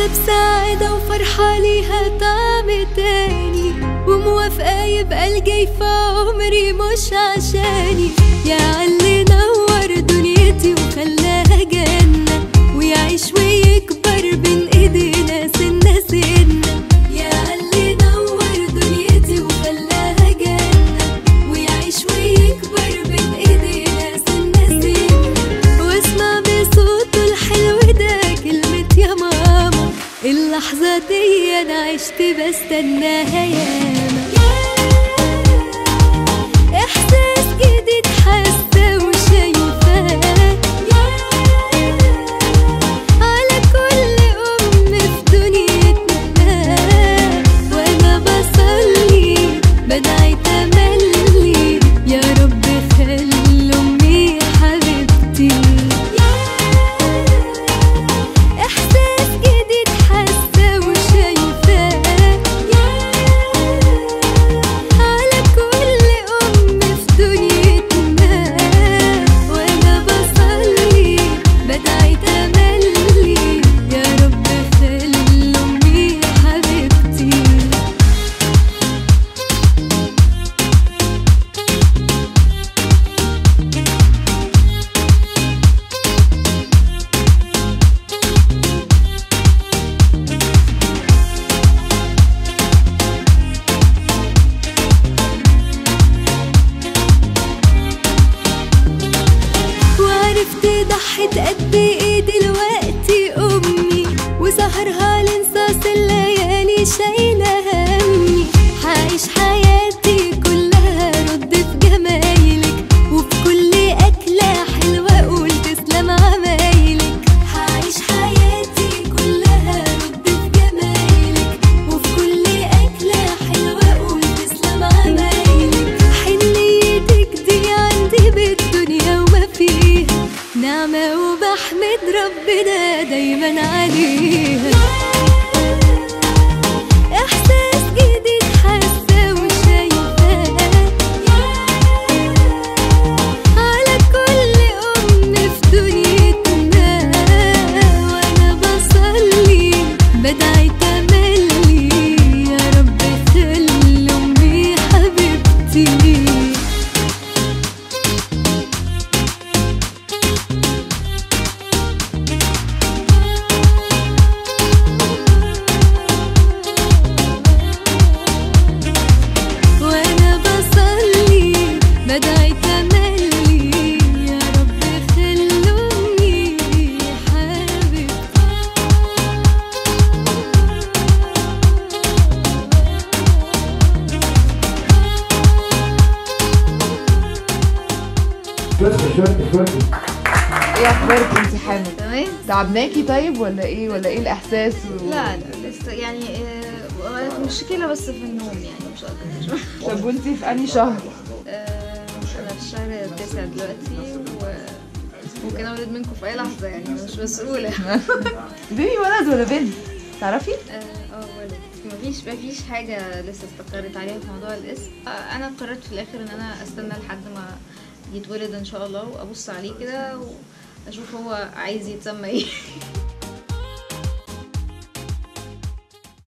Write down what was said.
حاسة بسعادة وفرحة ليها طعم تاني وموافقة يبقى الجاي في عمري مش عشاني. يا علي اللحظة دي أنا عشت بستناها ياما إحساس جديد حاسة وشايفاه. على كل أم في دنيتنا وأنا بصلي بدعي تملي. ربنا دايما عليها. شوية شوية شوية. إيه أخبارك انت حامل تمام. تعبناكي طيب ولا إيه؟ ولا إيه الإحساس؟ و... لا لا لسه يعني آه، مشكلة بس في النوم يعني مش أكتر. طب وانت في أنهي شهر؟ آه، أنا في الشهر التاسع دلوقتي و ممكن أولد منكم في أي لحظة يعني أنا مش مسؤولة. بيبي ولد ولا بنت؟ تعرفي؟ آه آه، ولد. مفيش مفيش حاجة لسه استقرت عليها في موضوع الاسم آه، أنا قررت في الآخر إن أنا أستنى لحد ما يتولد إن شاء الله. وأبص عليه كده وأشوف هو عايز يتسمى إيه.